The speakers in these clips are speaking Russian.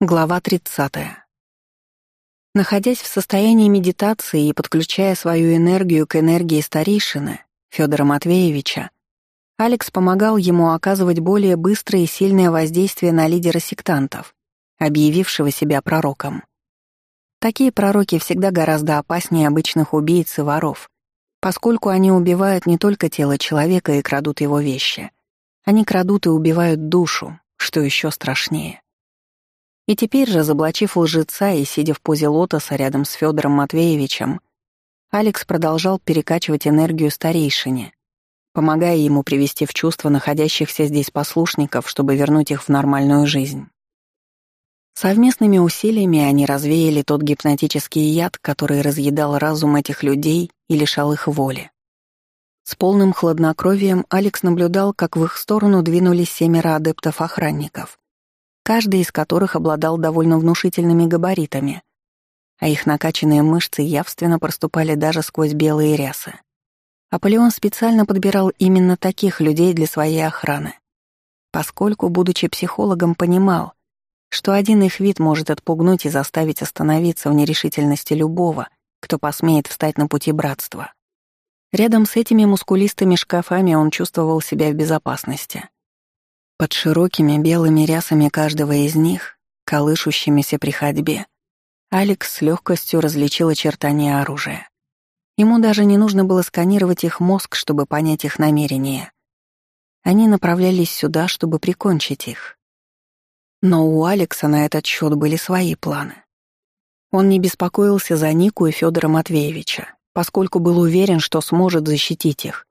Глава 30. Находясь в состоянии медитации и подключая свою энергию к энергии старейшины, Федора Матвеевича, Алекс помогал ему оказывать более быстрое и сильное воздействие на лидера сектантов, объявившего себя пророком. Такие пророки всегда гораздо опаснее обычных убийц и воров, поскольку они убивают не только тело человека и крадут его вещи. Они крадут и убивают душу, что еще страшнее. И теперь, разоблачив лжеца и сидя в позе лотоса рядом с Федором Матвеевичем, Алекс продолжал перекачивать энергию старейшине, помогая ему привести в чувство находящихся здесь послушников, чтобы вернуть их в нормальную жизнь. Совместными усилиями они развеяли тот гипнотический яд, который разъедал разум этих людей и лишал их воли. С полным хладнокровием Алекс наблюдал, как в их сторону двинулись семеро адептов-охранников, каждый из которых обладал довольно внушительными габаритами, а их накачанные мышцы явственно проступали даже сквозь белые рясы. Аполеон специально подбирал именно таких людей для своей охраны, поскольку, будучи психологом, понимал, что один их вид может отпугнуть и заставить остановиться в нерешительности любого, кто посмеет встать на пути братства. Рядом с этими мускулистыми шкафами он чувствовал себя в безопасности. Под широкими белыми рясами каждого из них, колышущимися при ходьбе, Алекс с легкостью различил очертания оружия. Ему даже не нужно было сканировать их мозг, чтобы понять их намерения. Они направлялись сюда, чтобы прикончить их. Но у Алекса на этот счет были свои планы. Он не беспокоился за Нику и Федора Матвеевича, поскольку был уверен, что сможет защитить их.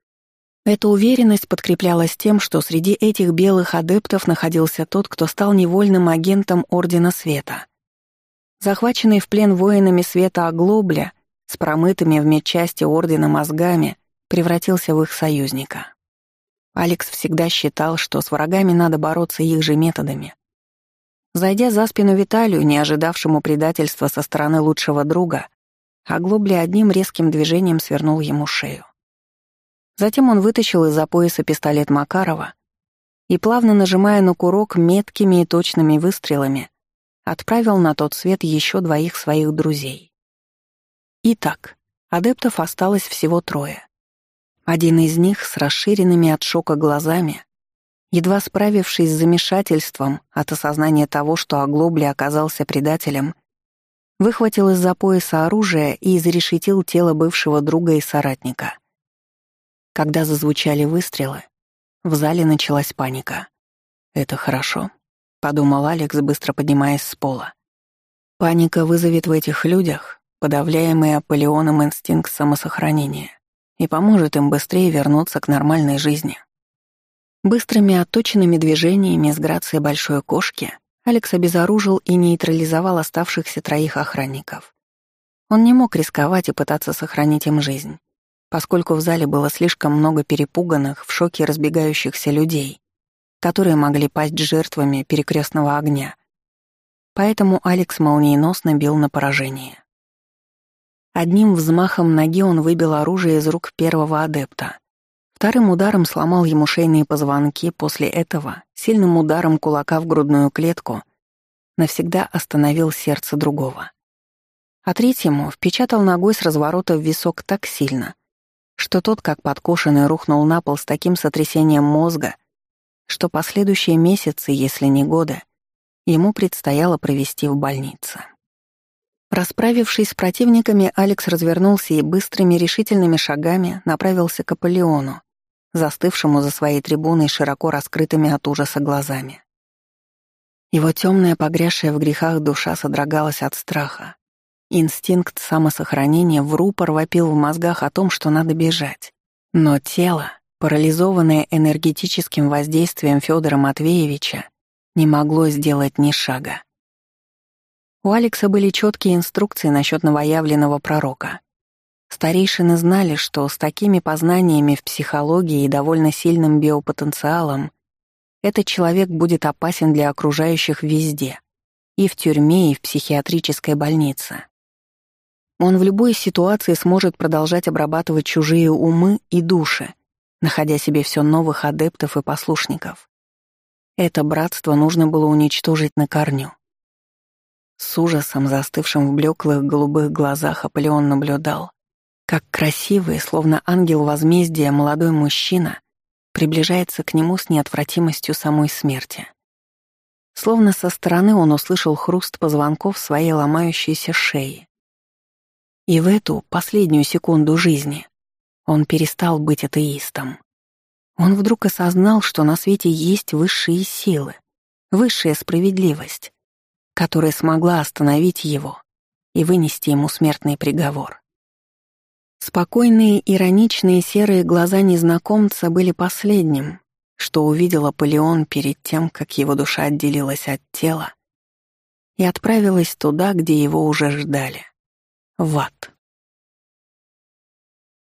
Эта уверенность подкреплялась тем, что среди этих белых адептов находился тот, кто стал невольным агентом Ордена Света. Захваченный в плен воинами Света Оглобля, с промытыми в медчасти Ордена мозгами, превратился в их союзника. Алекс всегда считал, что с врагами надо бороться их же методами. Зайдя за спину Виталию, не ожидавшему предательства со стороны лучшего друга, Оглобля одним резким движением свернул ему шею. Затем он вытащил из-за пояса пистолет Макарова и, плавно нажимая на курок меткими и точными выстрелами, отправил на тот свет еще двоих своих друзей. Итак, адептов осталось всего трое. Один из них с расширенными от шока глазами, едва справившись с замешательством от осознания того, что Оглобли оказался предателем, выхватил из-за пояса оружие и изрешетил тело бывшего друга и соратника — когда зазвучали выстрелы, в зале началась паника. «Это хорошо», — подумал Алекс, быстро поднимаясь с пола. «Паника вызовет в этих людях подавляемый Аполеоном инстинкт самосохранения и поможет им быстрее вернуться к нормальной жизни». Быстрыми отточенными движениями с грацией большой кошки Алекс обезоружил и нейтрализовал оставшихся троих охранников. Он не мог рисковать и пытаться сохранить им жизнь поскольку в зале было слишком много перепуганных, в шоке разбегающихся людей, которые могли пасть жертвами перекрестного огня. Поэтому Алекс молниеносно бил на поражение. Одним взмахом ноги он выбил оружие из рук первого адепта. Вторым ударом сломал ему шейные позвонки, после этого сильным ударом кулака в грудную клетку навсегда остановил сердце другого. А третьему впечатал ногой с разворота в висок так сильно, что тот, как подкошенный, рухнул на пол с таким сотрясением мозга, что последующие месяцы, если не годы, ему предстояло провести в больнице. Расправившись с противниками, Алекс развернулся и быстрыми решительными шагами направился к Аполеону, застывшему за своей трибуной широко раскрытыми от ужаса глазами. Его темная, погрязшая в грехах душа содрогалась от страха, Инстинкт самосохранения в рупор вопил в мозгах о том, что надо бежать. Но тело, парализованное энергетическим воздействием Федора Матвеевича, не могло сделать ни шага. У Алекса были четкие инструкции насчет новоявленного пророка. Старейшины знали, что с такими познаниями в психологии и довольно сильным биопотенциалом этот человек будет опасен для окружающих везде — и в тюрьме, и в психиатрической больнице. Он в любой ситуации сможет продолжать обрабатывать чужие умы и души, находя себе все новых адептов и послушников. Это братство нужно было уничтожить на корню. С ужасом, застывшим в блеклых голубых глазах, Аполеон наблюдал, как красивый, словно ангел возмездия, молодой мужчина приближается к нему с неотвратимостью самой смерти. Словно со стороны он услышал хруст позвонков своей ломающейся шеи. И в эту последнюю секунду жизни он перестал быть атеистом. Он вдруг осознал, что на свете есть высшие силы, высшая справедливость, которая смогла остановить его и вынести ему смертный приговор. Спокойные, ироничные серые глаза незнакомца были последним, что увидел Аполеон перед тем, как его душа отделилась от тела и отправилась туда, где его уже ждали — в ад.